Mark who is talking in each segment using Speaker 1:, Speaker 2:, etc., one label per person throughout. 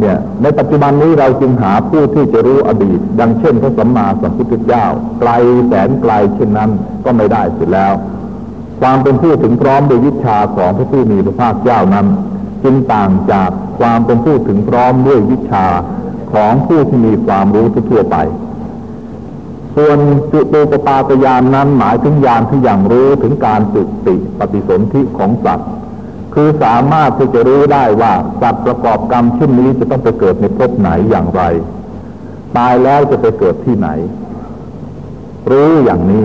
Speaker 1: เนี่ยในปัจจุบันนี้เราจึงหาผู้ที่จะรู้อดีต ดังเช่นพระสัมมาสัมพุทธเจ้าไกลแสนไกลเช่นนั้นก็ไม่ได้เสร็จแล้ว ความเป็นผู้ถึงพร้อมโดยวิชาของพระผู้มีพระภาคเจ้านั้น จึงต่างจากความเป็นผู้ถึงพร้อมด้วยวิชาของผู้ที่มีความรู้ทั่วไป ส่วนจุตูปปาตยานนั้นหมายถึงยานที่ยังรู้ถึงการจุติปฏิสนธิของสัตว์ คือสามารถที่จะรู้ได้ว่าสัตว์ประกอบกรรมเช่นนี้จะต้องไปเกิดในภพไหนอย่างไร ตายแล้วจะไปเกิดที่ไหน รู้อย่างนี้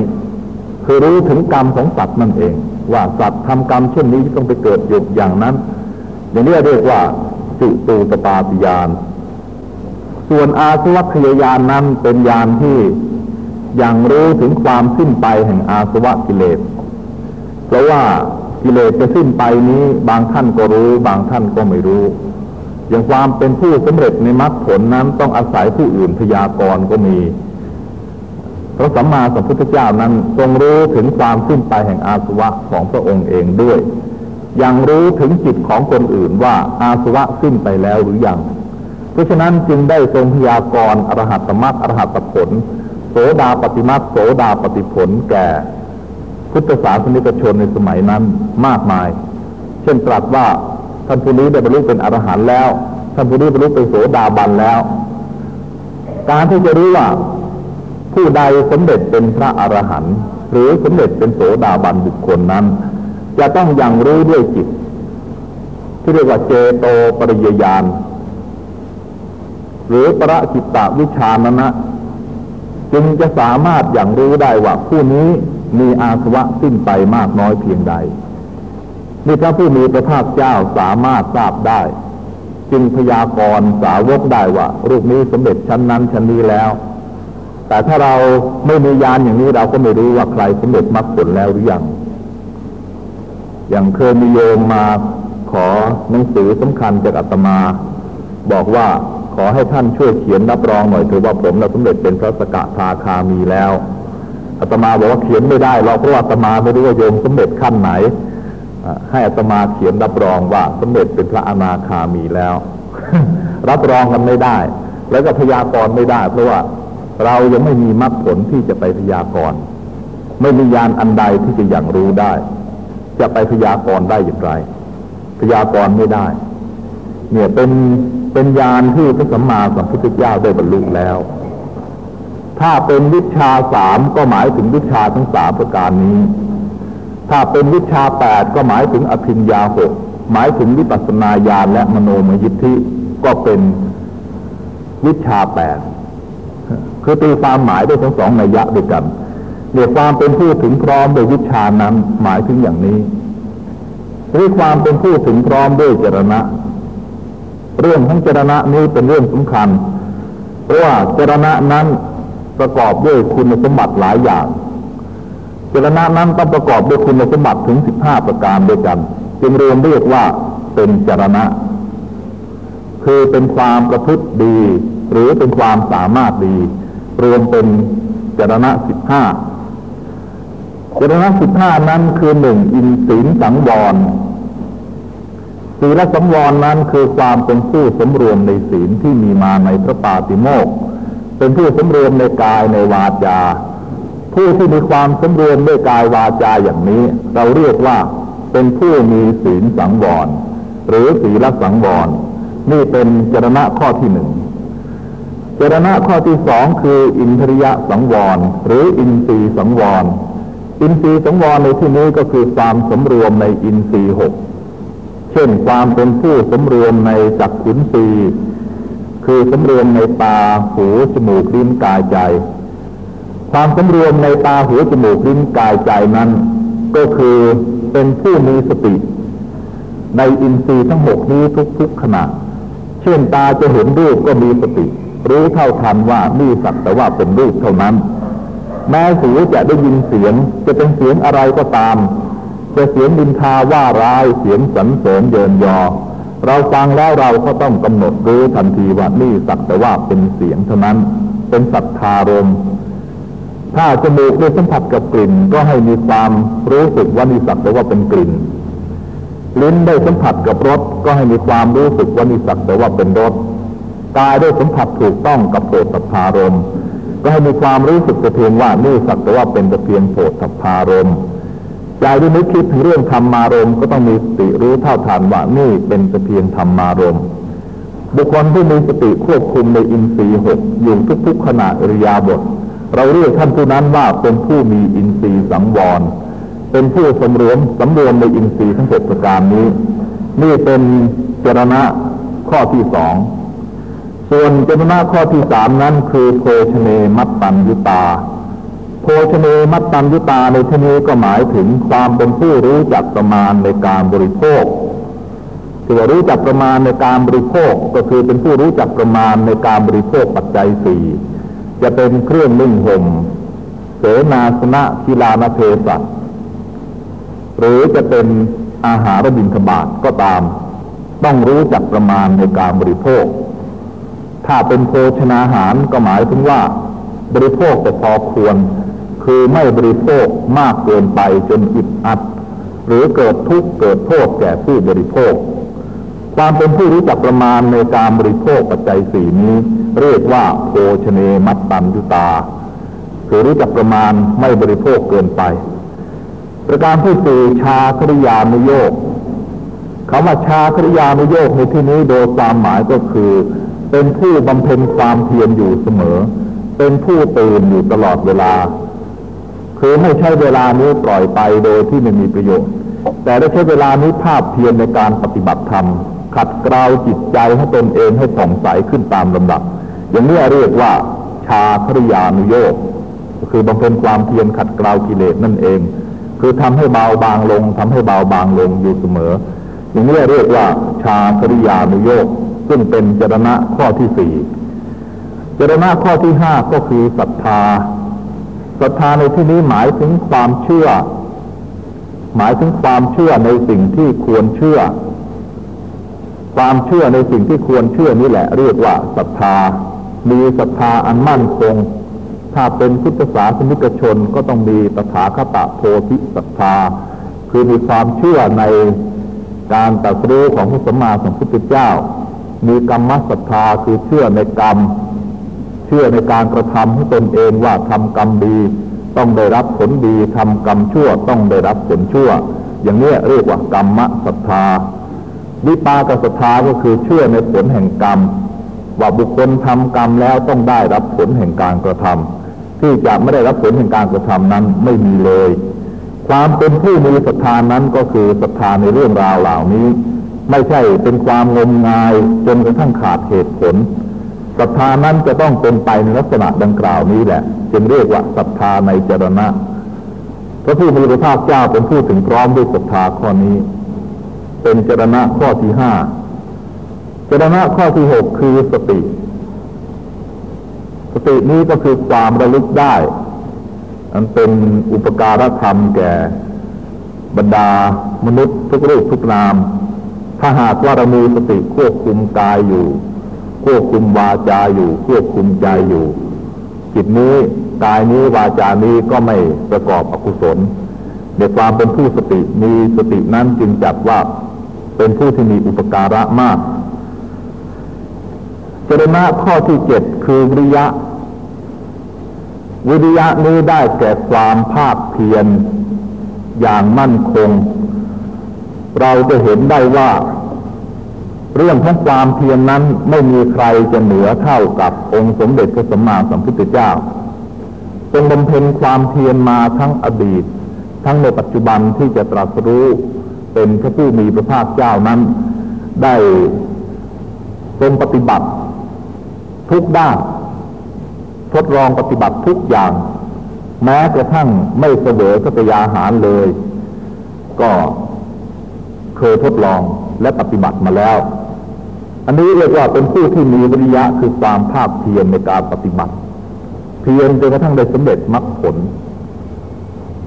Speaker 1: คือรู้ถึงกรรมของสัตว์นั่นเอง ว่าสัตว์ทำกรรมเช่นนี้จะต้องไปเกิดอยู่อย่างนั้น อย่างนี้เรียกว่าจุตูปปาตยานส่วนอาสวัคยายานนั้นเป็นยานที่ยังรู้ถึงความสิ้นไปแห่งอาสวะกิเลสเพราะว่า กิเลสจะสิ้นไปนี้บางท่านก็รู้ บางท่านก็ไม่รู้ อย่างความเป็นผู้สำเร็จในมรรคผลนั้นต้องอาศัยผู้อื่นพยากรณ์ก็มีพระสัมมาสัมพุทธเจ้านั้นทรงรู้ถึงความสิ้นไปแห่งอาสวะของพระองค์เองด้วย ยังรู้ถึงจิตของคนอื่นว่าอาสวะสิ้นไปแล้วหรือยัง เพราะฉะนั้นจึงได้ทรงพยากรณ์อรหัตมรรคอรหัตผล โสดาปฏิมรรคโสดาปฏิผลแก่ พุทธศาสนิกชนในสมัยนั้นมากมาย เช่นตรัสว่าท่านผู้นี้ได้บรรลุเป็นอรหันต์แล้ว ท่านผู้นี้บรรลุเป็นโสดาบันแล้ว การที่จะรู้ว่า ผู้ใดสมเด็จเป็นพระอรหันต์หรือสมเด็จเป็นโสดาบันบุคคลนั้น จะต้องยังรู้ด้วยจิต ที่เรียกว่าเจโตปริยญาณหรือประจิตตวิชานะนะจึงจะสามารถอย่างรู้ได้ว่าผู้นี้ มีอาสวะสิ้นไปมากน้อยเพียงใดนี่พระผู้มีพระภาคเจ้าสามารถทราบได้ จึงพยากรณ์สาวกได้ว่ารูปนี้สมเด็จชั้นนั้นชั้นนี้แล้ว แต่ถ้าเราไม่มียานอย่างนี้เราก็ไม่รู้ว่าใครสมเด็จมรรคผลแล้วหรือยังอย่างเคยมีโยมมาขอหนังสือสำคัญจากอาตมา บอกว่าขอให้ท่านช่วยเขียนรับรองหน่อยถือว่าผมเราสมเด็จเป็นพระสกทาคามีแล้ว อาตมาบอกว่าเขียนไม่ได้เราเพราะว่าอาตมาไม่รู้ว่าโยมสมเด็จขั้นไหน ให้อาตมาเขียนรับรองว่าสมเด็จเป็นพระอนาคามีแล้ว รับรองกันไม่ได้ แล้วก็พยากรณ์ไม่ได้ เพราะว่าเรายังไม่มีมรรคผลที่จะไปพยากรณ์ไม่มียานอันใดที่จะอย่างรู้ได้ จะไปพยากรณ์ได้อย่างไร พยากรณ์ไม่ได้ เนี่ยเป็นเป็นญาณที่พระสัมมาสัมพุทธเจ้าได้บรรลุแล้ว ถ้าเป็นวิชาสามก็หมายถึงวิชาทั้งสามประการนี้ ถ้าเป็นวิชาแปดก็หมายถึงอภิญญาหกหมายถึงวิปัสสนาญาณและมโนมยิทธิก็เป็นวิชาแปดคือตีความหมายได้ทั้งสองนัยยะด้วยกันเรียกความเป็นผู้ถึงพร้อมโดยวิชานั้นหมายถึงอย่างนี้หรือความเป็นผู้ถึงพร้อมด้วยเจรณะ เรื่องของเจรณะนี้เป็นเรื่องสำคัญ เพราะว่าเจรณะนั้น ประกอบด้วยคุณสมบัติหลายอย่าง เจรณะนั้นต้องประกอบด้วยคุณสมบัติถึงสิบห้าประการด้วยกัน จึงรวมเรียกว่าเป็นเจรณะ คือเป็นความประพฤติดี หรือเป็นความสามารถดี รวมเป็นเจรณะสิบห้าเจรณะสิบห้านั้นคือหนึ่งอินทรีสังวรศีลสังวรนั้นคือความเป็นผู้สมรวมในศีลที่มีมาในพระปาติโมก เป็นผู้สมรวมในกายในวาจา ผู้ที่มีความสมรวมด้วยกายวาจาอย่างนี้ เราเรียกว่าเป็นผู้มีศีลสังวรหรือศีลสังวรนี่เป็นจรณะข้อที่หนึ่งจรณะข้อที่สองคืออินทริยะสังวรหรืออินทรีสังวรอินทรีสังวรในที่นี้ก็คือความสมรวมในอินทรีหกเช่นความเป็นผู้สมรวมในจักขุนสี คือสมรวมในตาหูจมูกลิ้นกายใจ ความสมรวมในตาหูจมูกลิ้นกายใจนั้น ก็คือเป็นผู้มีสติ ในอินทรีย์ทั้งหกนี้ทุกๆขณะ เช่นตาจะเห็นรูปก็มีสติ รู้เท่าทันว่านี่สักแต่ว่าเป็นรูปเท่านั้น แม้หูจะได้ยินเสียงจะเป็นเสียงอะไรก็ตาม จะเสียงดินทาว่าร้ายเสียงสรรเสริญเยินยอ เราฟังแล้วเราก็ต้องกำหนดรู้ทันทีว่านี่สักแต่ว่าเป็นเสียงเท่านั้น เป็นสัทธารมถ้าจมูกได้สัมผัสกับกลิ่น ก็ให้มีความรู้สึกว่านี่สักแต่ว่าเป็นกลิ่น ลิ้นได้สัมผัสกับรสก็ให้มีความรู้สึกว่านี่สักแต่ว่าเป็นรสกายได้สัมผัสถูกต้องกับโสตพารมก็ให้มีความรู้สึกแต่เพียงว่านี่สักแต่ว่าเป็นแต่เพียงโสตพารม์ ใจที่นึกคิดถึงเรื่องธรรมารมก็ต้องมีสติรู้เท่าทันว่านี่เป็นเพียงธรรมารมบุคคลที่มีสติควบคุมในอินทรีย์หกอยู่ทุกๆขณะอริยาบท เราเรียกท่านผู้นั้นว่าเป็นผู้มีอินทรีย์สังวร เป็นผู้สมรวมสำรวมในอินทรีย์ทั้งหกประการนี้ นี่เป็นจรณะข้อที่สองส่วนจรณะข้อที่สามนั้นคือโภชเนมัตตัญยุตา ชเนมัตตัญยุตาในที่นี้ก็หมายถึงความเป็นผู้รู้จักประมาณในการบริโภคที่ว่ารู้จักประมาณในการบริโภคก็คือเป็นผู้รู้จักประมาณในการบริโภคปัจจัยสี่จะเป็นเครื่องนึ่งห่มเสนาสนะกีฬานเทสัตหรือจะเป็นอาหารบิณฑบาตก็ตาม ต้องรู้จักประมาณในการบริโภค ถ้าเป็นโภชนาหารก็หมายถึงว่า บริโภคแต่พอควร คือไม่บริโภคมากเกินไปจนอึดอัด หรือเกิดทุกข์เกิดโทษแก่ผู้บริโภค ความเป็นผู้รู้จักประมาณในการบริโภคปัจจัยสี่นี้ เรียกว่าโภชเนมัตตัญยุตา คือรู้จักประมาณไม่บริโภคเกินไป ประการที่สี่ชาคริยานุโยกคำว่าชาคริยานุโยกในที่นี้โดยความหมายก็คือ เป็นผู้บำเพ็ญความเพียรอยู่เสมอ เป็นผู้ตื่นอยู่ตลอดเวลา คือไม่ใช่เวลานี้ปล่อยไปโดยที่ไม่มีประโยชน์ แต่ได้ใช้เวลานี้ภาพเพียรในการปฏิบัติธรรม ขัดเกลาจิตใจให้ตนเองให้ผ่องใสขึ้นตามลำดับ อย่างนี้เรียกว่าชาคริยานุโยกคือบำเพ็ญความเพียรขัดเกลากิเลสนั่นเอง คือทำให้เบาบางลงทำให้เบาบางลงอยู่เสมอ อย่างนี้เรียกว่าชาคริยานุโยกซึ่งเป็นจรณะข้อที่สี่จรณะข้อที่ห้าก็คือศรัทธา ศรัทธาในที่นี้หมายถึงความเชื่อ หมายถึงความเชื่อในสิ่งที่ควรเชื่อ ความเชื่อในสิ่งที่ควรเชื่อนี่แหละ เรียกว่าศรัทธา มีศรัทธาอันมั่นคง ถ้าเป็นพุทธศาสนิกชนก็ต้องมีตถาคตโพธิศรัทธา คือมีความเชื่อในการตรัสรู้ของพระสัมมาสัมพุทธเจ้า มีกรรมศรัทธาคือเชื่อในกรรม ชื่อในการกระทำให้ตนเองว่าทำกรรมดี ต้องได้รับผลดีทำกรรมชั่วต้องได้รับผลชั่ว อย่างนี้เรียกว่ากรรมศรัทธาวิปากศรัทธาก็คือเชื่อในผลแห่งกรรม ว่าบุคคลทำกรรมแล้วต้องได้รับผลแห่งการกระทำที่จะไม่ได้รับผลแห่งการกระทำนั้นไม่มีเลย ความเป็นผู้มีศรัทธานั้นก็คือศรัทธาในเรื่องราวเหล่านี้ ไม่ใช่เป็นความงมงายจนกระทั่งขาดเหตุผล ศรัทธานั้นจะต้องเป็นไปในลักษณะดังกล่าวนี้แหละ จึงเรียกว่าศรัทธาในจรณะพระผู้มีพระภาคเจ้าเป็นผู้ถึงพร้อมด้วยศรัทธาข้อนี้ เป็นจรณะข้อที่ห้าจรณะข้อที่หกคือสติ สตินี้ก็คือความระลึกได้อันเป็นอุปการธรรมแก่บรรดามนุษย์ทุกรูปทุกนาม ถ้าหากว่าเรามีสติควบคุมกายอยู่ ควบคุมวาจาอยู่ ควบคุมใจอยู่ จิตนี้กายนี้วาจานี้ก็ไม่ประกอบอกุศลในความเป็นผู้สติมีสตินั้นจึงจัดว่าเป็นผู้ที่มีอุปการะมากจรณะข้อที่เจ็ดคือวิริยะ วิริยะนี้ได้แก่ความภาคเพียรอย่างมั่นคง เราจะเห็นได้ว่า เรื่องของความเพียรนนั้นไม่มีใครจะเหนือเท่ากับองค์สมเด็จพระสัมมาสัมพุทธเจ้าทรงบำเพ็ญความเพียรมาทั้งอดีต ทั้งในปัจจุบันที่จะตรัสรู้เป็นพระผู้มีพระภาคเจ้านั้น ได้ทรงปฏิบัติ ทุกด้านทดลองปฏิบัติทุกอย่าง แม้กระทั่งไม่เสวยสัตยาหารเลย ก็เคยทดลองและปฏิบัติมาแล้ว อันนี้เรียกว่าเป็นผู้ที่มีวิริยะคือความภาคเพียรในการปฏิบัติ เพียรจนกระทั่งได้สำเร็จมรรคผล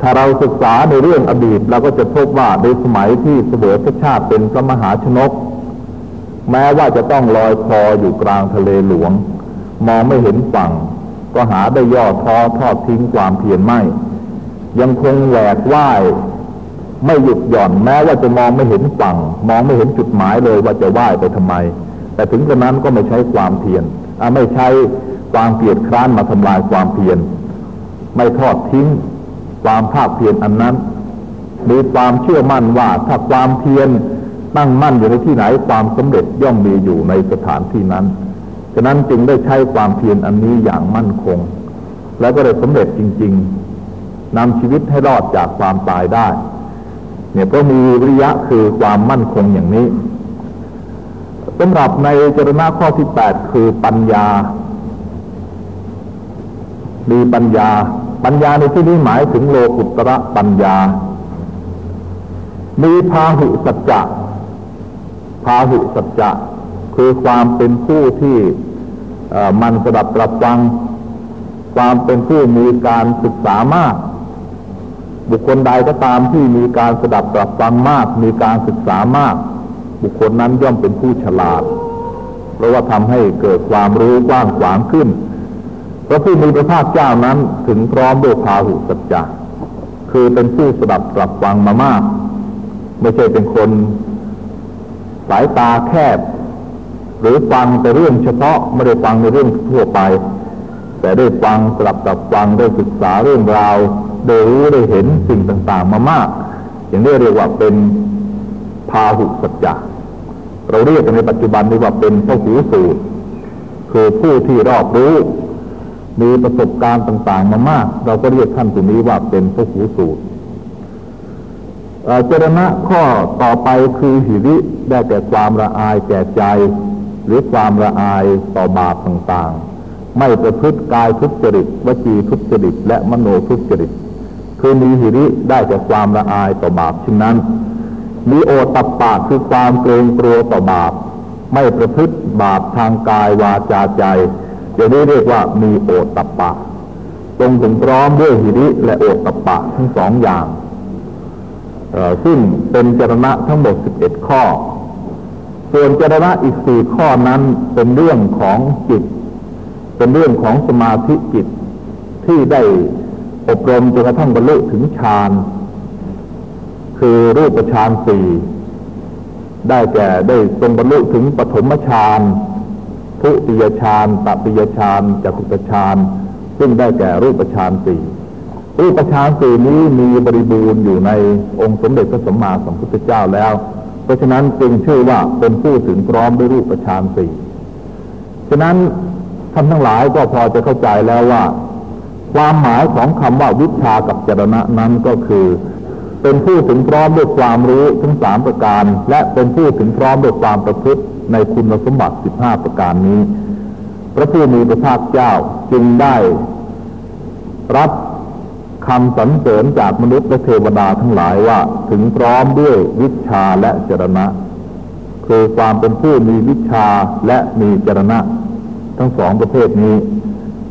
Speaker 1: ถ้าเราศึกษาในเรื่องอดีตเราก็จะพบว่าในสมัยที่เสวยพระชาติเป็นพระมหาชนก แม้ว่าจะต้องลอยคออยู่กลางทะเลหลวง มองไม่เห็นฝั่ง ก็หาได้ย่อท้อทอดทิ้งความเพียรไม่ ยังคงแหวกว่าย ไม่หยุดหย่อนแม้ว่าจะมองไม่เห็นฝั่ง มองไม่เห็นจุดหมายเลยว่าจะว่ายไปทำไม แต่ถึงกระนั้นก็ไม่ใช้ความเพียรไม่ใช้ความเกียดคร้านมาทำลายความเพียรไม่ทอดทิ้งความภาคเพียรอันนั้นมีความเชื่อมั่นว่าถ้าความเพียรตั้งมั่นอยู่ในที่ไหนความสำเร็จย่อมมีอยู่ในสถานที่นั้นฉะนั้นจึงได้ใช้ความเพียรอันนี้อย่างมั่นคง และก็ได้สำเร็จจริง ๆนำชีวิตให้รอดจากความตายได้ เนี่ยก็มีวิริยะคือความมั่นคงอย่างนี้สำหรับในจรณะข้อที่แปดคือปัญญา มีปัญญา ปัญญาในที่นี้หมายถึงโลกุตระปัญญา มีพาหุสัจจะพาหุสัจจะคือความเป็นผู้ที่มันสดับรับฟัง ความเป็นผู้มีการศึกษามาก บุคคลใดก็ตามที่มีการสดับรับฟังมาก มีการศึกษามาก บุคคลนั้นย่อมเป็นผู้ฉลาด เพราะว่าทำให้เกิดความรู้กว้างขวางขึ้นพระผู้มีพระภาคเจ้านั้นถึงพร้อมด้วยพาหุสัจจะคือเป็นผู้สดับรับฟังมามาก ไม่ใช่เป็นคน สายตาแคบ หรือฟังแต่เรื่องเฉพาะไม่ได้ฟังในเรื่องทั่วไป แต่ได้ฟังสลับกับฟังได้ศึกษาเรื่องราว ได้รู้ได้เห็นสิ่งต่างๆ มามาก อย่างนี้เรียกว่าเป็นพาหุสัจจะเราเรียกกันในปัจจุบันนี้ว่าเป็นพหูสูตร คือผู้ที่รอบรู้ มีประสบการณ์ต่างๆ มามาก เราก็เรียกท่านตัวนี้ว่าเป็นพหูสูตรเจรณะข้อต่อไปคือหิริได้แก่ความละอายแก่ใจ หรือความละอายต่อบาปต่างๆ ไม่ประพฤติกายทุจริตวจีทุจริตและมโนทุจริต คือมีหิริได้แก่ความละอายต่อบาปเช่นนั้น มีโอตัปปะคือความเกรงกลัวต่อบาป ไม่ประพฤติบาปทางกายวาจาใจจะได้เรียกว่ามีโอตัปปะตรงถึงพร้อมด้วยหิริและโอตัปปะทั้งสองอย่างซึ่งเป็นจรณะทั้งหมดสิบเอ็ดข้อ ส่วนจรณะอีกสี่ข้อนั้นเป็นเรื่องของจิต เป็นเรื่องของสมาธิจิตที่ได้ อบรมจนกระทั่งบรรลุถึงฌานคือรูปฌานสี่ได้แก่ได้ทรงบรรลุถึงปฐมฌานทุติยฌานตติยฌานจักุตฌานซึ่งได้แก่รูปฌานสี่รูปฌานสี่นี้มีบริบูรณ์อยู่ในองค์สมเด็จพระสัมมาสัมพุทธเจ้าแล้ว เพราะฉะนั้นจึงชื่อว่าเป็นผู้ถึงพร้อมด้วยรูปฌานสี่ฉะนั้นท่านทั้งหลายก็พอจะเข้าใจแล้วว่า ความหมายของคำว่าวิชากับจรณะนั้นก็คือ เป็นผู้ถึงพร้อมด้วยความรู้ทั้งสามประการ และเป็นผู้ถึงพร้อมด้วยความประพฤติในคุณสมบัติสิบห้าประการนี้ พระผู้มีพระภาคเจ้าจึงได้ รับคำสรรเสริญจากมนุษย์และเทวดาทั้งหลายว่าถึงพร้อมด้วยวิชาและจรณะ คือความเป็นผู้มีวิชาและมีจรณะ ทั้งสองประเภทนี้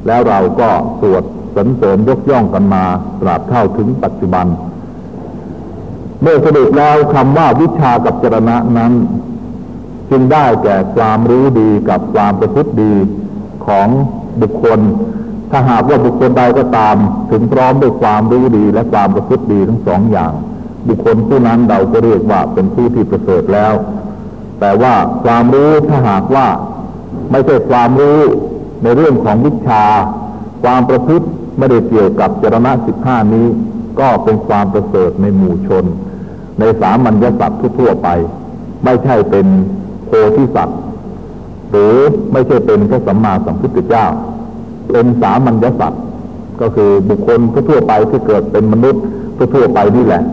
Speaker 1: แล้วเราก็สวด สรรเสริญยกย่องกันมาตราบเท่าถึงปัจจุบัน เมื่อสรุปแล้วคำว่าวิชากับจรณะนั้น จึงได้แก่ความรู้ดีกับความประพฤติดีของบุคคล ถ้าหากว่าบุคคลใดก็ตาม ถึงพร้อมด้วยความรู้ดีและความประพฤติดีทั้งสองอย่าง บุคคลผู้นั้นเราก็เรียกว่าเป็นผู้ที่ประเสริฐแล้ว แต่ว่าความรู้ถ้าหากว่าไม่ใช่ความรู้ในเรื่องของวิชา ความประพฤติ ไม่ได้เกี่ยวกับจรณะสิบห้านี้ ก็เป็นความประเสริฐในหมู่ชน ในสามัญญสัตว์ทั่วไป ไม่ใช่เป็นโพธิสัตว์หรือไม่ใช่เป็นพระสัมมาสัมพุทธเจ้า เป็นสามัญญสัตว์ก็คือบุคคลทั่วไปที่เกิดเป็นมนุษย์ทั่วไปนี่แหละ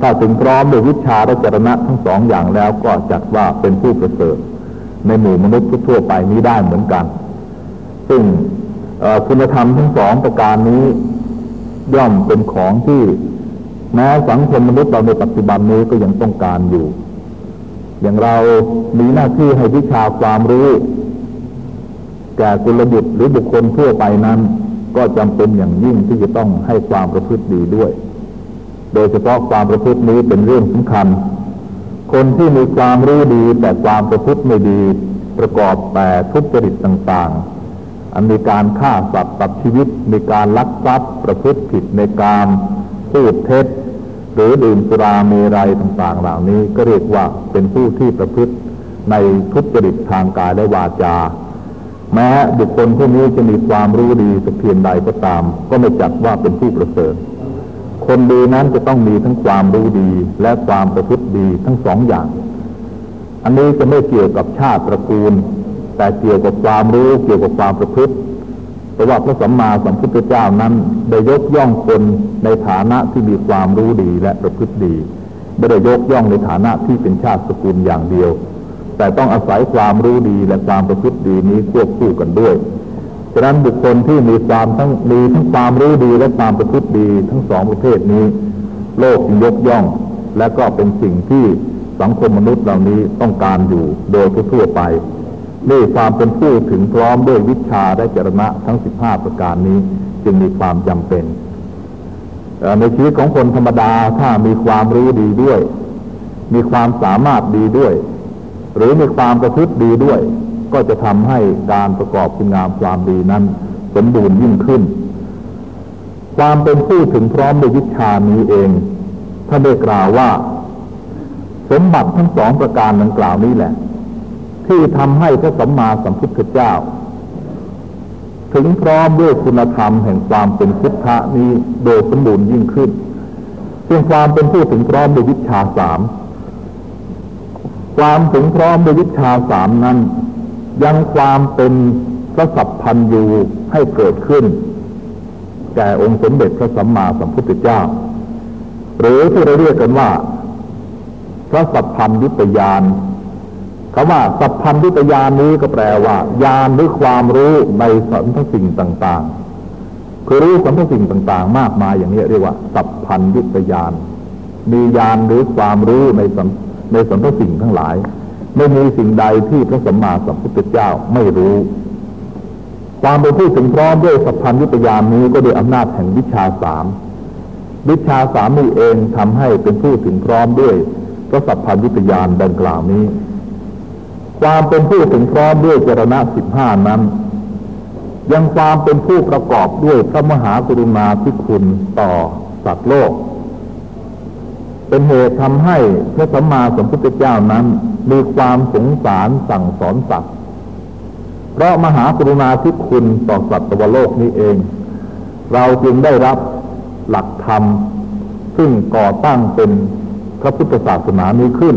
Speaker 1: ถ้าถึงพร้อมด้วยวิชาและจรณะทั้งสองอย่างแล้วก็จัดว่าเป็นผู้ประเสริฐในหมู่มนุษย์ทั่วไปนี้ได้เหมือนกัน ซึ่ง คุณธรรมทั้งสองประการนี้ ย่อมเป็นของที่แม้สังคมมนุษย์เราในปัจจุบันนี้ก็ยังต้องการอยู่ อย่างเรามีหน้าที่ให้วิชาความรู้ แก่กุลบุตรหรือบุคคลทั่วไปนั้น ก็จำเป็นอย่างยิ่งที่จะต้องให้ความประพฤติดีด้วย โดยเฉพาะความประพฤตินี้เป็นเรื่องสำคัญ คนที่มีความรู้ดีแต่ความประพฤติไม่ดี ประกอบแต่ทุจริตต่างๆ อันมีการฆ่าสัตว์ตัดชีวิต มีการลักทรัพย์ประพฤติผิดในการพูดเท็จ หรือดื่มสุราเมรัยต่างๆ เหล่านี้ก็เรียกว่าเป็นผู้ที่ประพฤติในทุจริตทางกายและวาจา แม้บุคคลผู้นี้จะมีความรู้ดีสักเพียงใดก็ตาม ก็ไม่จัดว่าเป็นผู้ประเสริฐคนดีนั้นจะต้องมีทั้งความรู้ดีและความประพฤติดีทั้งสองอย่าง อันนี้จะไม่เกี่ยวกับชาติตระกูล แต่เกี่ยวกับความรู้เกี่ยวกับความประพฤติเพราะว่าพระสัมมาสัมพุทธเจ้านั้นได้ยกย่องคนในฐานะที่มีความรู้ดีและประพฤติดี ไม่ได้ยกย่องในฐานะที่เป็นชาติสกุลอย่างเดียว แต่ต้องอาศัยความรู้ดีและความประพฤติดีนี้ควบคู่กันด้วยฉะนั้นบุคคลที่มีความทั้งมีทั้งความรู้ดีและความประพฤติดีทั้งสองประเภทนี้ โลกจึงยกย่อง และก็เป็นสิ่งที่สังคมมนุษย์เหล่านี้ต้องการอยู่โดยทั่วไป นี่ความเป็นผู้ถึงพร้อมด้วยวิชาและจรณะทั้งสิบห้าประการนี้จึงมีความจำเป็นในชีวิตของคนธรรมดาถ้ามีความรู้ดีด้วย มีความสามารถดีด้วย หรือมีความประพฤติดีด้วย ก็จะทำให้การประกอบคุณงามความดีนั้นสมบูรณ์ยิ่งขึ้น ความเป็นผู้ถึงพร้อมด้วยวิชานี้เองท่านได้กล่าวว่า สมบัติทั้งสองประการดังกล่าวนี้แหละ ที่ทำให้พระสัมมาสัมพุทธเจ้า ถึงพร้อมด้วยคุณธรรมแห่งความเป็นพุทธะนี้โดยสมบูรณ์ยิ่งขึ้นซึ่งความเป็นผู้ถึงพร้อมด้วยวิชาสามความถึงพร้อมด้วยวิชาสามนั้น ยังความเป็นพระสัพพันยูให้เกิดขึ้น แก่องค์สมเด็จพระสัมมาสัมพุทธเจ้า หรือที่เราเรียกกันว่า พระสัพพันยุตยาน คำว่าสัพพันธุตยานนี้ก็แปลว่าญาณหรือความรู้ในสรรพสิ่งต่างๆ คือรู้สรรพสิ่งต่างๆ มากมายอย่างนี้เรียกว่า สัพพันธุตยาน มีญาณหรือความรู้ในสในสรรพสิ่งทั้งหลาย ไม่มีสิ่งใดที่พระสัมมาสัมพุทธเจ้าไม่รู้ ความเป็นผู้ถึงพร้อมด้วยสัพพันธุตยานนี้ก็โดยอำนาจแห่งวิชาสามวิชาสามนี้เองทำให้เป็นผู้ถึงพร้อมด้วยพระสัพพันธุตยานดังกล่าวนี้ ความเป็นผู้ถึงพร้อมด้วยเจรณะสิบห้านั้น ยังความเป็นผู้ประกอบด้วยพระมหากรุณาธิคุณต่อสัตว์โลก เป็นเหตุทำให้พระสัมมาสัมพุทธเจ้านั้น มีความสงสารสั่งสอนสัตว์เพราะมหากรุณาธิคุณต่อสัตว์โลกนี้เอง เราจึงได้รับหลักธรรม ซึ่งก่อตั้งเป็นพระพุทธศาสนานี้ขึ้น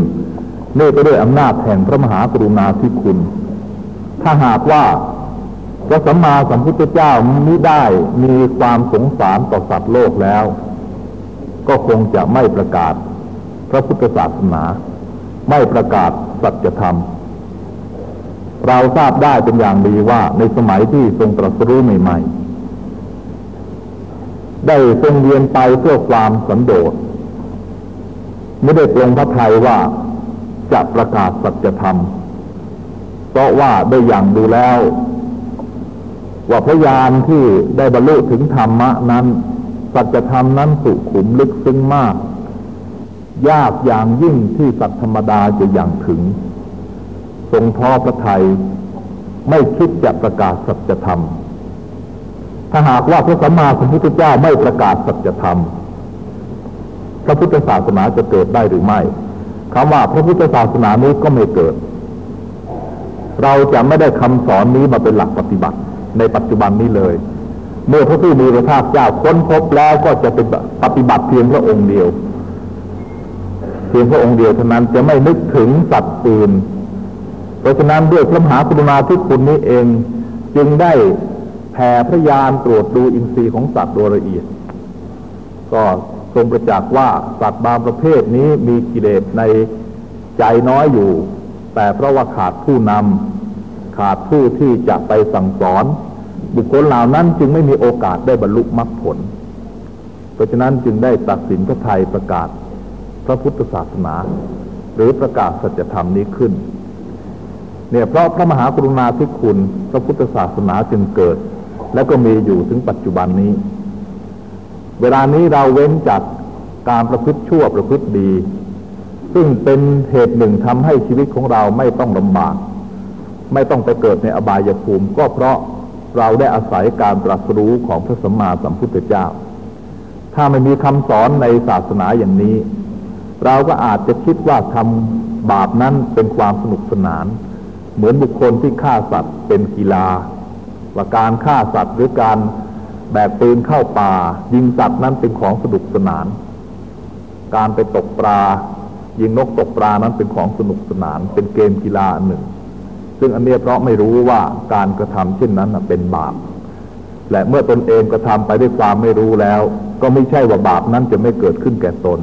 Speaker 1: เนี่ก็ด้วยอำนาจแห่งพระมหากรุณาธิคุณ ถ้าหากว่าพระสัมมาสัมพุทธเจ้ามิได้มีความสงสารต่อสัตว์โลกแล้ว ก็คงจะไม่ประกาศพระพุทธศาสนา ไม่ประกาศสัจธรรม เราทราบได้เป็นอย่างดีว่าในสมัยที่ทรงตรัสรู้ใหม่ ๆ ได้ทรงเวียนไปเพื่อความสันโดษไม่ได้ปรงพระทัยว่า จะประกาศสัจธรรม เพราะว่าได้อย่างดูแล้ว ว่าพยานที่ได้บรรลุถึงธรรมะนั้น สัจธรรมนั้นสุขุมลึกซึ้งมาก ยากอย่างยิ่งที่สัตว์ธรรมดาจะอย่างถึง ทรงท้อพระไทยไม่คิดจะประกาศสัจธรรม ถ้าหากว่าพระสัมมาสัมพุทธเจ้าไม่ประกาศสัจธรรม พระพุทธศาสนาจะเกิดได้หรือไม่ คำว่าพระพุทธศาสนานี้ก็ไม่เกิด เราจะไม่ได้คำสอนนี้มาเป็นหลักปฏิบัติ ในปัจจุบันนี้เลย เมื่อพระผู้มีพระภาคเจ้าค้นพบแล้วก็จะเป็นปฏิบัติเพียงพระองค์เดียวเพียงพระองค์เดียวเท่านั้นจะไม่นึกถึงสัตว์อื่น เพราะฉะนั้นด้วยพระมหากรุณาธิคุณนี้เองจึงได้แผ่พระยานตรวจดูอินทรีย์ของสัตว์โดยละเอียด ก็ ทรงประจักษ์ว่าสัตว์บางประเภทนี้มีกิเลสในใจน้อยอยู่ แต่เพราะว่าขาดผู้นำขาดผู้ที่จะไปสั่งสอน บุคคลเหล่านั้นจึงไม่มีโอกาสได้บรรลุมรรคผล เพราะฉะนั้นจึงได้ตัดสินพระไทยประกาศพระพุทธศาสนา หรือประกาศสัจธรรมนี้ขึ้น เนี่ยเพราะพระมหากรุณาธิคุณพระพุทธศาสนาจึงเกิด และก็มีอยู่ถึงปัจจุบันนี้ เวลานี้เราเว้นจากการประพฤติชั่วประพฤติดี ซึ่งเป็นเหตุหนึ่งทำให้ชีวิตของเราไม่ต้องลำบาก ไม่ต้องไปเกิดในอบายภูมิ ก็เพราะเราได้อาศัยการตรัสรู้ของพระสัมมาสัมพุทธเจ้า ถ้าไม่มีคำสอนในศาสนาอย่างนี้ เราก็อาจจะคิดว่าทำบาปนั้นเป็นความสนุกสนาน เหมือนบุคคลที่ฆ่าสัตว์เป็นกีฬา ว่าการฆ่าสัตว์หรือการ แบกปืนเข้าป่า ยิงสัตว์นั้นเป็นของสนุกสนาน การไปตกปลา ยิงนกตกปลานั้นเป็นของสนุกสนาน เป็นเกมกีฬาหนึ่ง ซึ่งอันนี้เพราะไม่รู้ว่าการกระทำเช่นนั้นเป็นบาป และเมื่อตนเองกระทำไปด้วยความไม่รู้แล้ว ก็ไม่ใช่ว่าบาปนั้นจะไม่เกิดขึ้นแก่ตน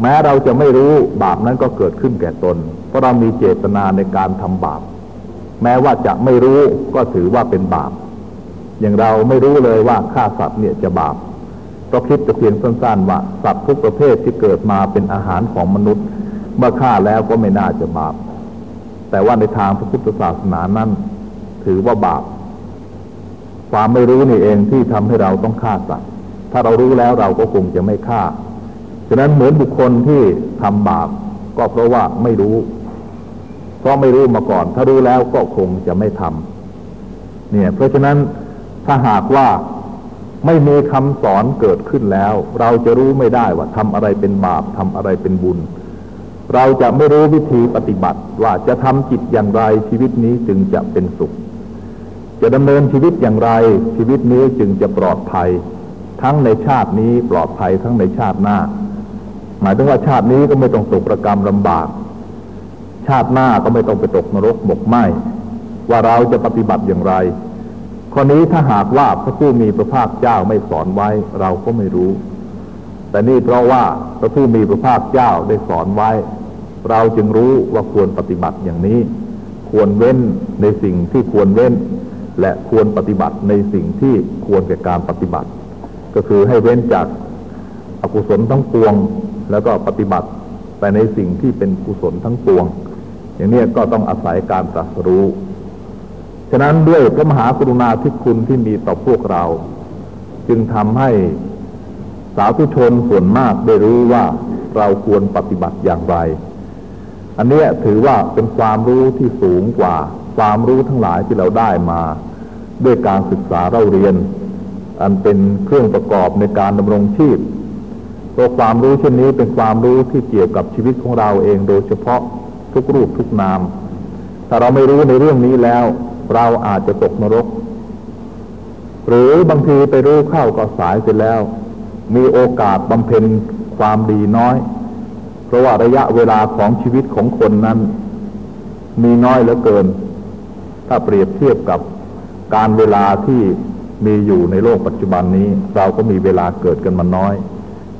Speaker 1: แม้เราจะไม่รู้บาปนั้นก็เกิดขึ้นแก่ตน เพราะเรามีเจตนาในการทำบาป แม้ว่าจะไม่รู้ก็ถือว่าเป็นบาป อย่างเราไม่รู้เลยว่าฆ่าสัตว์เนี่ยจะบาปก็คิดแต่เพียงสั้นๆว่าสัตว์ทุกประเภทที่เกิดมาเป็นอาหารของมนุษย์ เมื่อฆ่าแล้วก็ไม่น่าจะบาป แต่ว่าในทางพระพุทธศาสนานั้นถือว่าบาป ความไม่รู้นี่เองที่ทำให้เราต้องฆ่าสัตว์ ถ้าเรารู้แล้วเราก็คงจะไม่ฆ่า ฉะนั้นเหมือนบุคคลที่ทำบาป ก็เพราะว่าไม่รู้ เพราะไม่รู้มาก่อน ถ้ารู้แล้วก็คงจะไม่ทำเนี่ย เพราะฉะนั้น ถ้าหากว่าไม่มีคำสอนเกิดขึ้นแล้ว เราจะรู้ไม่ได้ว่าทำอะไรเป็นบาปทำอะไรเป็นบุญ เราจะไม่รู้วิธีปฏิบัติว่าจะทำจิตอย่างไรชีวิตนี้จึงจะเป็นสุข จะดำเนินชีวิตอย่างไรชีวิตนี้จึงจะปลอดภัย ทั้งในชาตินี้ปลอดภัยทั้งในชาติหน้า หมายถึงว่าชาตินี้ก็ไม่ต้องตกประกรรมลำบาก ชาติหน้าก็ไม่ต้องไปตกนรกหมกไหมว่าเราจะปฏิบัติอย่างไร ข้อนี้ถ้าหากว่าพระผู้มีพระภาคเจ้าไม่สอนไว้เราก็ไม่รู้ แต่นี่เพราะว่าพระผู้มีพระภาคเจ้าได้สอนไว้ เราจึงรู้ว่าควรปฏิบัติอย่างนี้ ควรเว้นในสิ่งที่ควรเว้น และควรปฏิบัติในสิ่งที่ควรแก่การปฏิบัติ ก็คือให้เว้นจากอกุศลทั้งปวง แล้วก็ปฏิบัติไปในสิ่งที่เป็นกุศลทั้งปวง อย่างนี้ก็ต้องอาศัยการตรัสรู้ ฉะนั้นด้วยพระมหากรุณาธิคุณที่มีต่อพวกเรา จึงทำให้สาธุชนส่วนมากได้รู้ว่าเราควรปฏิบัติอย่างไร อันนี้ถือว่าเป็นความรู้ที่สูงกว่า ความรู้ทั้งหลายที่เราได้มา ด้วยการศึกษาเราเรียน อันเป็นเครื่องประกอบในการดำรงชีพตัวความรู้เช่นนี้เป็นความรู้ที่เกี่ยวกับชีวิตของเราเองโดยเฉพาะทุกรูปทุกนาม ถ้าเราไม่รู้ในเรื่องนี้แล้ว เราอาจจะตกนรก หรือบางทีไปรู้เข้าก็สายเสร็จแล้ว มีโอกาสบำเพ็ญความดีน้อย เพราะว่าระยะเวลาของชีวิตของคนนั้น มีน้อยเหลือเกิน ถ้าเปรียบเทียบกับการเวลาที่มีอยู่ในโลกปัจจุบันนี้ เราก็มีเวลาเกิดกันมาน้อย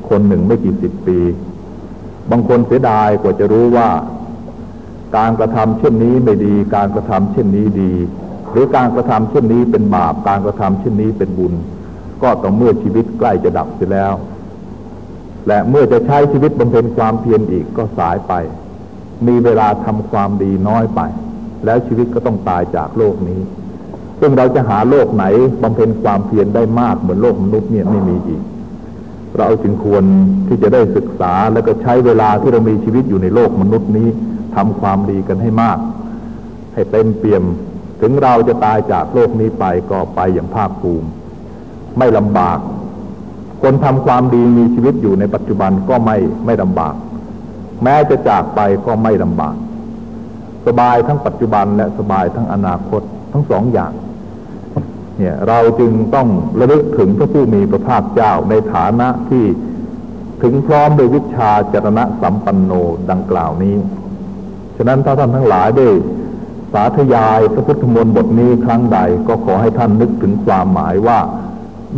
Speaker 1: คนหนึ่งไม่กี่สิบปี บางคนเสียดายกว่าจะรู้ว่า การกระทำเช่นนี้ไม่ดี การกระทำเช่นนี้ดี หรือการกระทำเช่นนี้เป็นบาป การกระทำเช่นนี้เป็นบุญ ก็ต่อเมื่อชีวิตใกล้จะดับเสียแล้ว และเมื่อจะใช้ชีวิตบำเพ็ญความเพียรอีกก็สายไป มีเวลาทำความดีน้อยไป แล้วชีวิตก็ต้องตายจากโลกนี้ ซึ่งเราจะหาโลกไหนบำเพ็ญความเพียรได้มากเหมือนโลกมนุษย์เนี่ยไม่มีอีกเราจึงควรที่จะได้ศึกษาแล้วก็ใช้เวลาที่เรามีชีวิตอยู่ในโลกมนุษย์นี้ ทำความดีกันให้มาก ให้เต็มเปี่ยม ถึงเราจะตายจากโลกนี้ไปก็ไปอย่างภาคภูมิ ไม่ลำบาก คนทำความดีมีชีวิตอยู่ในปัจจุบันก็ไม่ไม่ลำบาก แม้จะจากไปก็ไม่ลำบาก สบายทั้งปัจจุบันและสบายทั้งอนาคตทั้งสองอย่างเนี่ยเราจึงต้องระลึกถึงพระผู้มีพระภาคเจ้าในฐานะที่ถึงพร้อมโดยวิชาจรณะสัมปันโนดังกล่าวนี้ะนั้นถ้าท่านทั้งหลายได้สาธยายพระพุทธมนต์บทนี้ครั้งใดก็ขอให้ท่านนึกถึงความหมายว่า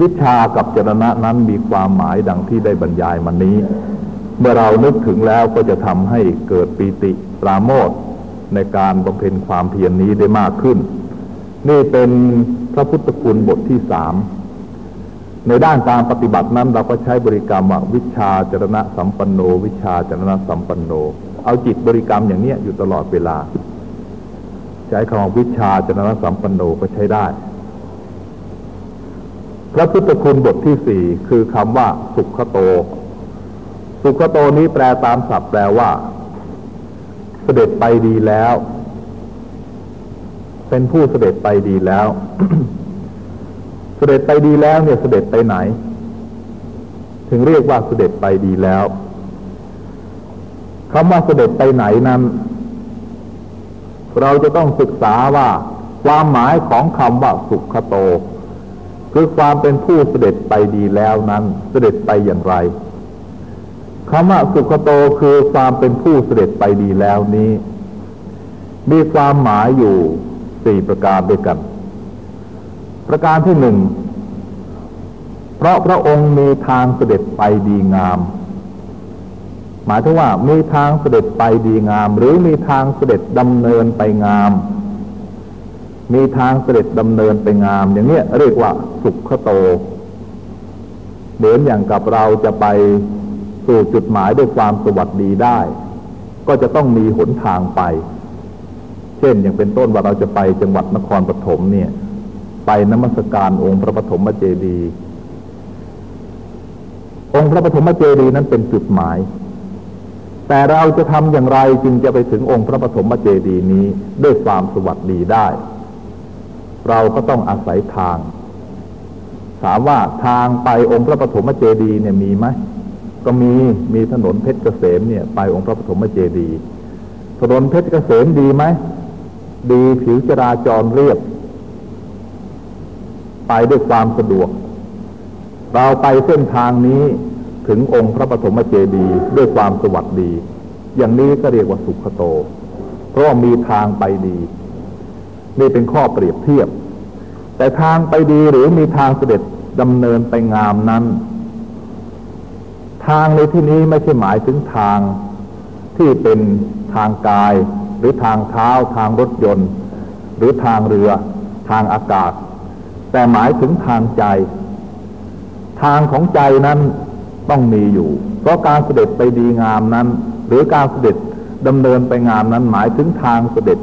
Speaker 1: วิชากับจรณะนั้นมีความหมายดังที่ได้บรรยายมานี้ เมื่อเรานึกถึงแล้วก็จะทำให้เกิดปีติปราโมทในการบำเพ็ญความเพียรนนี้ได้มากขึ้น นี่เป็นพระพุทธคุณบทที่สามในด้านการปฏิบัตินั้นเราก็ใช้บริกรรมวิชาจรณะสัมปันโน วิชาจรณะสัมปันโน เอาจิตบริกรรมอย่างเนี้ยอยู่ตลอดเวลา ใช้คำวิชาจนรสัมปันโนก็ใช้ได้ พระพุทธคุณบทที่สี่คือคำว่า สุขโต สุขโตนี้แปลตามศัพท์แปลว่า เสด็จไปดีแล้ว เป็นผู้เสด็จไปดีแล้ว เสด็จไปดีแล้วเนี่ยเสด็จไปไหน ถึงเรียกว่าเสด็จไปดีแล้ว คำว่าเสด็จไปไหนนั้น เราจะต้องศึกษาว่าความหมายของคำว่าสุขโต คือความเป็นผู้เสด็จไปดีแล้วนั้นเสด็จไปอย่างไรคำว่าสุขโตคือความเป็นผู้เสด็จไปดีแล้วนี้ มีความหมายอยู่สี่ประการด้วยกัน ประการที่หนึ่งเพราะพระองค์มีทางเสด็จไปดีงาม หมายถึงว่ามีทางเสด็จไปดีงาม หรือมีทางเสด็จดำเนินไปงาม มีทางเสด็จดำเนินไปงาม อย่างเนี้ยเรียกว่าสุขโต เหมือนอย่างกับเราจะไปสู่จุดหมายด้วยความสวัสดีได้ ก็จะต้องมีหนทางไป เช่นอย่างเป็นต้นว่าเราจะไปจังหวัดนครปฐมเนี่ย ไปนมัสการองค์พระปฐมเจดีย์องค์พระปฐมเจดีย์นั้นเป็นจุดหมาย แต่เราจะทำอย่างไรจึงจะไปถึงองค์พระปฐมเจดีย์นี้ด้วยความสวัสดีได้ เราก็ต้องอาศัยทาง ถามว่าทางไปองค์พระปฐมเจดีย์เนี่ยมีไหมก็มีมีถนนเพชรเกษมเนี่ยไปองค์พระปฐมเจดีย์ถนนเพชรเกษมดีไหมดีผิวจราจรเรียบ ไปด้วยความสะดวก เราไปเส้นทางนี้ ถึงองค์พระปฐมเจดีย์ด้วยความสวัสดี อย่างนี้ก็เรียกว่าสุขโต เพราะมีทางไปดี นี่เป็นข้อเปรียบเทียบ แต่ทางไปดีหรือมีทางเสด็จดำเนินไปงามนั้น ทางในที่นี้ไม่ใช่หมายถึงทางที่เป็นทางกาย หรือทางเท้าทางรถยนต์ หรือทางเรือทางอากาศ แต่หมายถึงทางใจ ทางของใจนั้น ต้องมีอยู่ เพราะการเสด็จไปดีงามนั้น หรือการเสด็จดำเนินไปงามนั้นหมายถึงทางเสด็จ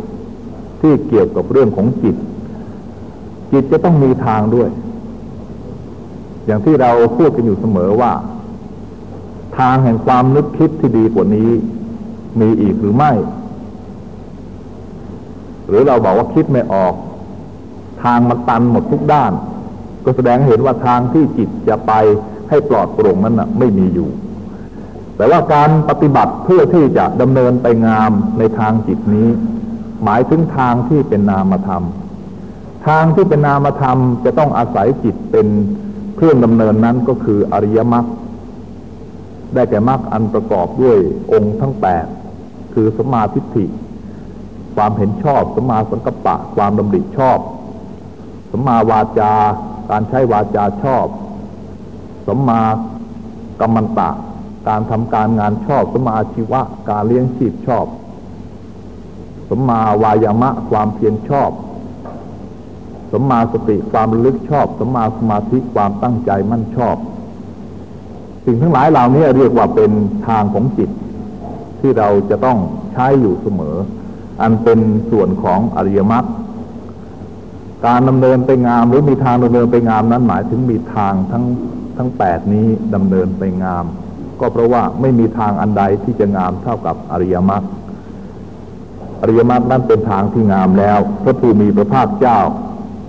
Speaker 1: ที่เกี่ยวกับเรื่องของจิต จิตจะต้องมีทางด้วย อย่างที่เราพูดกันอยู่เสมอว่า ทางแห่งความนึกคิดที่ดีกว่านี้ มีอีกหรือไม่ หรือเราบอกว่าคิดไม่ออก ทางมันตันหมดทุกด้าน ก็แสดงให้เห็นว่าทางที่จิตจะไป ให้ปลอดโปร่งนั้นนะไม่มีอยู่ แต่ว่าการปฏิบัติเพื่อที่จะดำเนินไปงามในทางจิตนี้ หมายถึงทางที่เป็นนามธรรม ทางที่เป็นนามธรรมจะต้องอาศัยจิตเป็นเครื่องดำเนินนั้นก็คืออริยมรรคได้แก่มรรคอันประกอบด้วยองค์ทั้งแปดคือสมาธิิความเห็นชอบสมาสังกัปปะ ความดำริชอบสมาวาจา การใช้วาจาชอบ มมากรรมันตะ การทำการงานชอบสมาชีวะ การเลี้ยงชีพชอบ สมมาวายามะความเพียรชอบสมมาสติความลึกชอบสมมาสมาธิความตั้งใจมั่นชอบ สิ่งทั้งหลายเหล่านี้เรียกว่าเป็นทางของจิต ที่เราจะต้องใช้อยู่เสมอ อันเป็นส่วนของอริยมรรคการดำเนินไปงามหรือมีทางดำเนินไปงามนั้นหมายถึงมีทางทั้ง ทั้งแปดนี้ดำเนินไปงาม ก็เพราะว่าไม่มีทางอันใดที่จะงามเท่ากับอริยมรรคอริยมรรคนั้นเป็นทางที่งามแล้ว พระผู้มีพระภาคเจ้า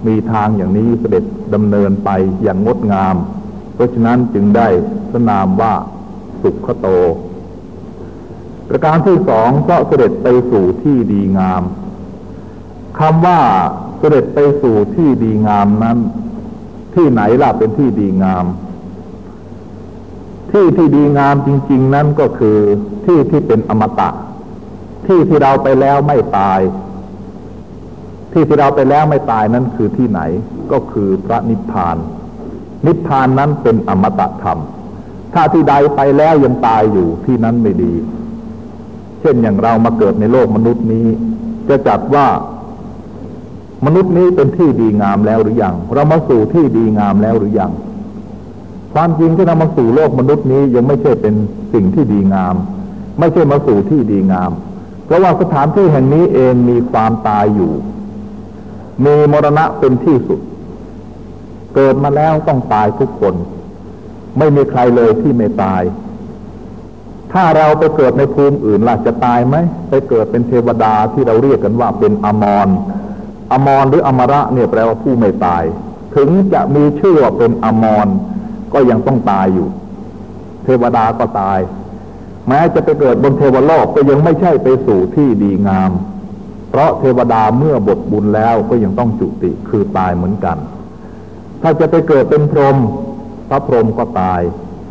Speaker 1: มีทางอย่างนี้เสด็จดำเนินไปอย่างงดงาม เพราะฉะนั้นจึงได้สนามว่าสุขโต ประการที่สองก็เสด็จไปสู่ที่ดีงามคำว่าเสด็จไปสู่ที่ดีงามนั้น ที่ไหนล่ะเป็นที่ดีงาม ที่ที่ดีงามจริง ๆ นั้นก็คือที่ที่เป็นอมตะ ที่ที่เราไปแล้วไม่ตาย ที่ที่เราไปแล้วไม่ตายนั้นคือที่ไหนก็คือพระนิพพาน นิพพานนั้นเป็นอมตะธรรม ถ้าที่ใดไปแล้วยังตายอยู่ที่นั้นไม่ดี เช่นอย่างเรามาเกิดในโลกมนุษย์นี้ จะจัดว่ามนุษย์นี้เป็นที่ดีงามแล้วหรือยังเรามาสู่ที่ดีงามแล้วหรือยัง ความจริงที่เรามาสู่โลกมนุษย์นี้ยังไม่ใช่เป็นสิ่งที่ดีงาม ไม่ใช่มาสู่ที่ดีงาม เพราะว่าสถานที่แห่งนี้เองมีความตายอยู่ มีมรณะเป็นที่สุด เกิดมาแล้วต้องตายทุกคน ไม่มีใครเลยที่ไม่ตาย ถ้าเราไปเกิดในภูมิอื่นล่ะจะตายไหมไปเกิดเป็นเทวดาที่เราเรียกกันว่าเป็นอมรอมรหรืออมระเนี่ยแปลว่าผู้ไม่ตาย ถึงจะมีชื่อว่าเป็นอมร ก็ยังต้องตายอยู่ เทวดาก็ตาย แม้จะไปเกิดบนเทวโลกก็ยังไม่ใช่ไปสู่ที่ดีงาม เพราะเทวดาเมื่อบทบุญแล้วก็ยังต้องจุติคือตายเหมือนกัน ถ้าจะไปเกิดเป็นพรหมพระพรหมก็ตาย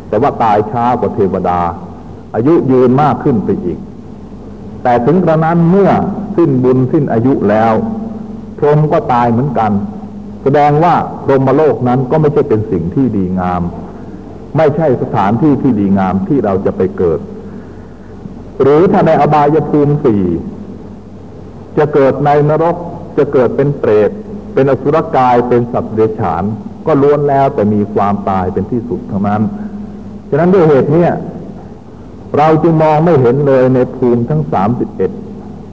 Speaker 1: แต่ว่าตายช้ากว่าเทวดา อายุยืนมากขึ้นไปอีก แต่ถึงกระนั้นเมื่อสิ้นบุญสิ้นอายุแล้ว พรหมก็ตายเหมือนกัน แสดงว่าพรหมโลกนั้นก็ไม่ใช่เป็นสิ่งที่ดีงาม ไม่ใช่สถานที่ที่ดีงามที่เราจะไปเกิด หรือถ้าในอบายภูมิสี่จะเกิดในนรกจะเกิดเป็นเปรต เป็นอสุรกายเป็นสัตว์เดรัจฉาน ก็ล้วนแล้วแต่มีความตายเป็นที่สุดทั้งนั้นฉะนั้นด้วยเหตุนี้เราจึงมองไม่เห็นเลยในภูมิทั้งสามสิบเอ็ด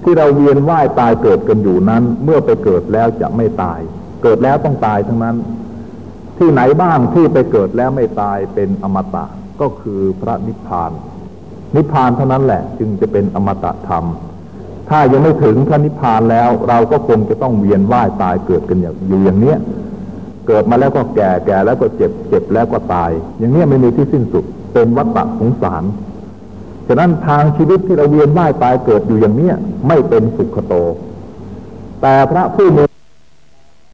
Speaker 1: ที่เราเวียนว่ายตายเกิดกันอยู่นั้น เมื่อไปเกิดแล้วจะไม่ตาย เกิดแล้วต้องตายทั้งนั้น ที่ไหนบ้างที่ไปเกิดแล้วไม่ตายเป็นอมตะก็คือพระนิพพาน นิพพานเท่านั้นแหละ จึงจะเป็นอมตะธรรม ถ้ายังไม่ถึงพระนิพพานแล้ว เราก็คงจะต้องเวียนว่ายตายเกิดกันอย่างอยู่อย่างเนี้ยเกิดมาแล้วก็แก่แก่แล้วก็เจ็บเจ็บแล้วก็ตาย อย่างเนี้ยไม่มีที่สิ้นสุดเป็นวัฏฏะสงสารฉะนั้นทางชีวิตที่เราเวียนว่ายตายเกิดอยู่อย่างเนี้ยไม่เป็นสุขโต แต่พระผู้มี